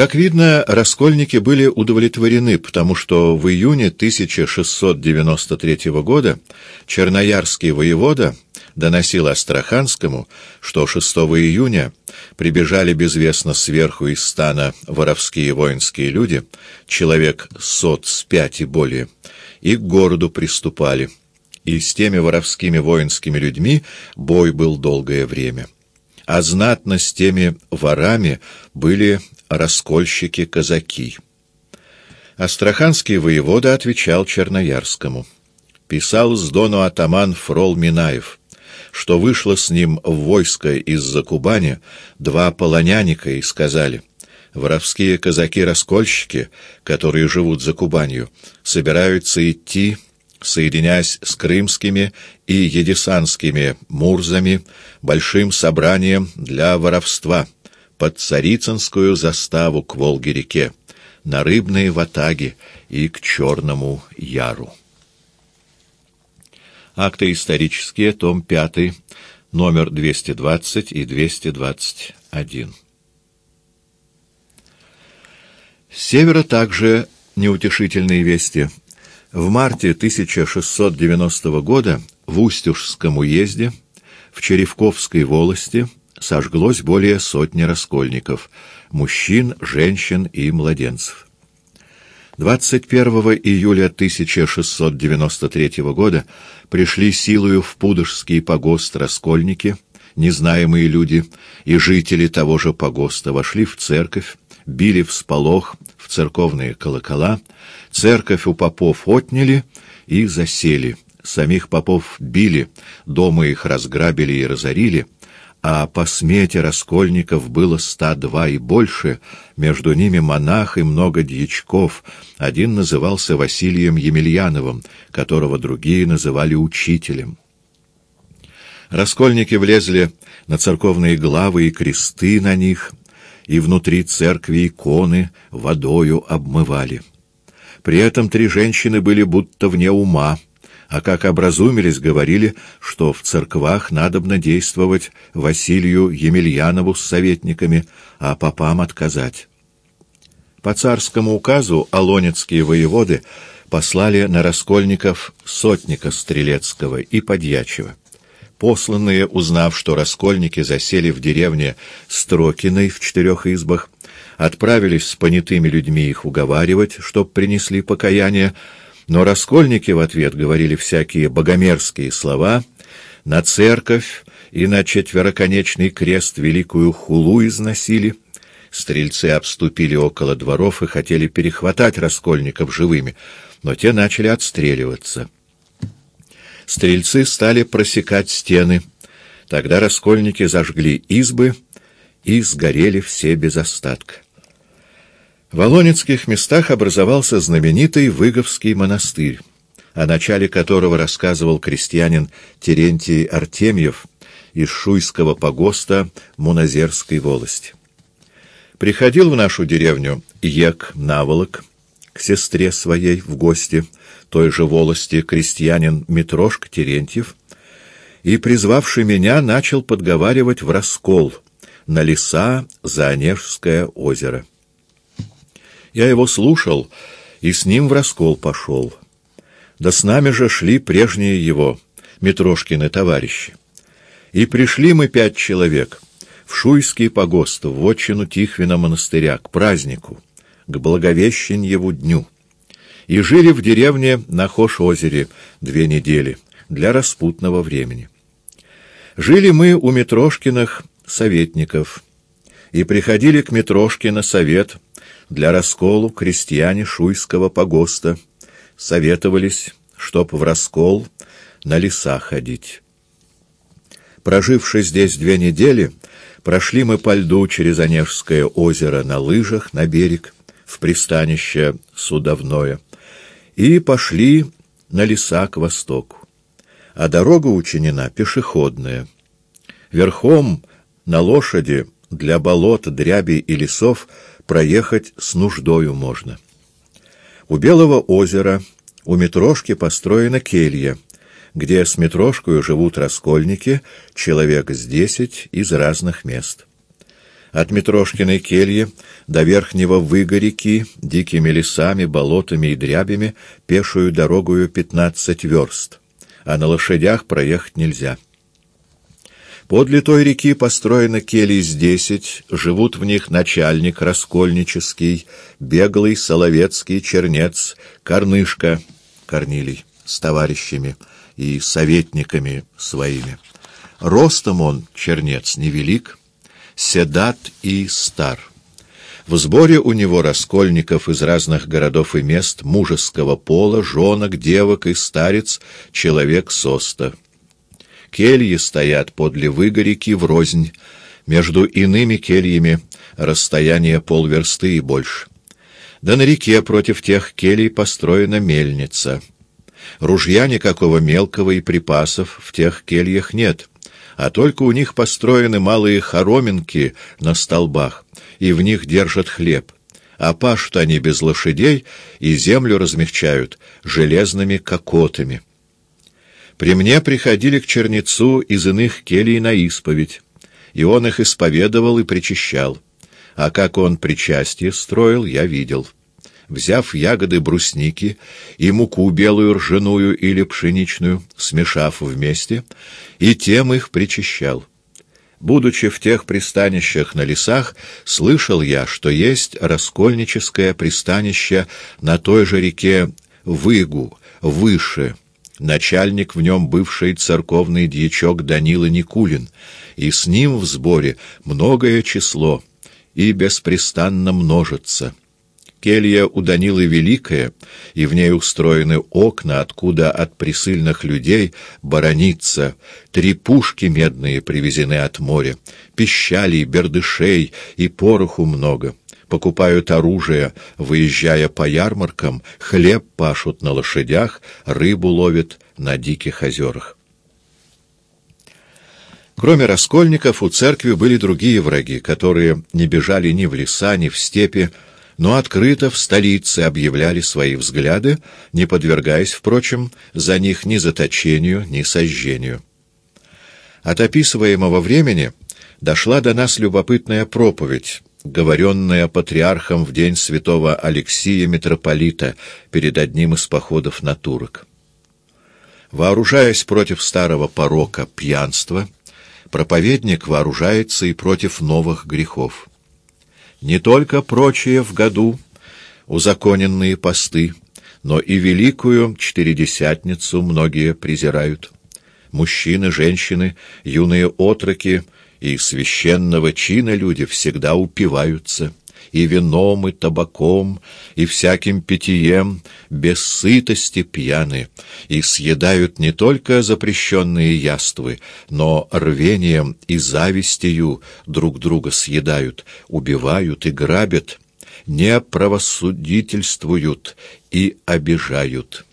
Как видно, раскольники были удовлетворены, потому что в июне 1693 года черноярский воевода доносил Астраханскому, что 6 июня прибежали безвестно сверху из стана воровские воинские люди, человек сот с пять и более, и к городу приступали, и с теми воровскими воинскими людьми бой был долгое время. А знатно с теми ворами были раскольщики-казаки. Астраханский воевода отвечал Черноярскому. Писал с дону атаман Фрол Минаев, что вышло с ним в войско из-за Кубани два полоняника и сказали, воровские казаки-раскольщики, которые живут за Кубанью, собираются идти, соединяясь с крымскими и едесанскими мурзами, большим собранием для воровства — под Царицынскую заставу к Волге-реке, на рыбные ватаги и к Черному Яру. Акты исторические, том 5, номер 220 и 221. С севера также неутешительные вести. В марте 1690 года в Устюжском уезде, в Черевковской волости, сожглось более сотни раскольников, мужчин, женщин и младенцев. 21 июля 1693 года пришли силою в Пудожский погост раскольники, незнаемые люди и жители того же погоста вошли в церковь, били в сполох, в церковные колокола, церковь у попов отняли и засели, самих попов били, дома их разграбили и разорили, а по смете раскольников было ста два и больше, между ними монах и много дьячков. Один назывался Василием Емельяновым, которого другие называли учителем. Раскольники влезли на церковные главы и кресты на них, и внутри церкви иконы водою обмывали. При этом три женщины были будто вне ума — а как образумились, говорили, что в церквах надобно действовать Василию Емельянову с советниками, а попам отказать. По царскому указу алонецкие воеводы послали на раскольников сотника Стрелецкого и Подьячева. Посланные, узнав, что раскольники засели в деревне Строкиной в четырех избах, отправились с понятыми людьми их уговаривать, чтоб принесли покаяние, но раскольники в ответ говорили всякие богомерзкие слова, на церковь и на четвероконечный крест великую хулу износили. Стрельцы обступили около дворов и хотели перехватать раскольников живыми, но те начали отстреливаться. Стрельцы стали просекать стены. Тогда раскольники зажгли избы и сгорели все без остатка. В Олонецких местах образовался знаменитый Выговский монастырь, о начале которого рассказывал крестьянин Терентий Артемьев из Шуйского погоста Муназерской волости. Приходил в нашу деревню Ек Наволок к сестре своей в гости, той же волости крестьянин Митрошка Терентьев, и, призвавший меня, начал подговаривать в раскол на леса за Онежское озеро. Я его слушал и с ним в раскол пошел. Да с нами же шли прежние его, Митрошкины товарищи. И пришли мы пять человек в Шуйский погост, в отчину Тихвина монастыря, к празднику, к Благовещеньеву дню. И жили в деревне на Хош-озере две недели для распутного времени. Жили мы у Митрошкиных советников и приходили к Митрошке на совет — для расколу крестьяне Шуйского погоста советовались, чтоб в раскол на леса ходить. Проживши здесь две недели, прошли мы по льду через Онежское озеро на лыжах на берег, в пристанище Судовное, и пошли на леса к востоку. А дорога учинена пешеходная. Верхом на лошади для болот, дряби и лесов проехать с нуждою можно. У Белого озера у Митрошки построена келья, где с Митрошкою живут раскольники, человек с десять из разных мест. От Митрошкиной кельи до верхнего выга реки, дикими лесами, болотами и дрябями, пешую дорогую пятнадцать верст, а на лошадях проехать нельзя. Подле той реки построено кельи с десять, живут в них начальник раскольнический, беглый соловецкий чернец, корнышка, Корнилий, с товарищами и советниками своими. Ростом он, чернец, невелик, седат и стар. В сборе у него раскольников из разных городов и мест, мужеского пола, жонок, девок и старец, человек соста. Кельи стоят подле выгорики врознь, между иными кельями расстояние полверсты и больше. Да на реке против тех келей построена мельница. Ружья никакого мелкого и припасов в тех кельях нет, а только у них построены малые хороминки на столбах, и в них держат хлеб, а пашут они без лошадей и землю размягчают железными кокотами. При мне приходили к чернецу из иных келий на исповедь, и он их исповедовал и причащал. А как он причастие строил, я видел. Взяв ягоды брусники и муку белую ржаную или пшеничную, смешав вместе, и тем их причащал. Будучи в тех пристанищах на лесах, слышал я, что есть раскольническое пристанище на той же реке Выгу, выше, начальник в нем бывший церковный дьячок Данила Никулин, и с ним в сборе многое число, и беспрестанно множится. Келья у Данилы великая, и в ней устроены окна, откуда от присыльных людей баронится, три пушки медные привезены от моря, пищалей, бердышей и пороху много покупают оружие, выезжая по ярмаркам, хлеб пашут на лошадях, рыбу ловят на диких озерах. Кроме раскольников, у церкви были другие враги, которые не бежали ни в леса, ни в степи, но открыто в столице объявляли свои взгляды, не подвергаясь, впрочем, за них ни заточению, ни сожжению. От описываемого времени дошла до нас любопытная проповедь, говоренная патриархом в день святого Алексия митрополита перед одним из походов на турок. Вооружаясь против старого порока пьянства, проповедник вооружается и против новых грехов. Не только прочие в году узаконенные посты, но и великую четыредесятницу многие презирают. Мужчины, женщины, юные отроки — и священного чина люди всегда упиваются, и вином, и табаком, и всяким питьем, без сытости пьяны, и съедают не только запрещенные яствы, но рвением и завистью друг друга съедают, убивают и грабят, не правосудительствуют и обижают».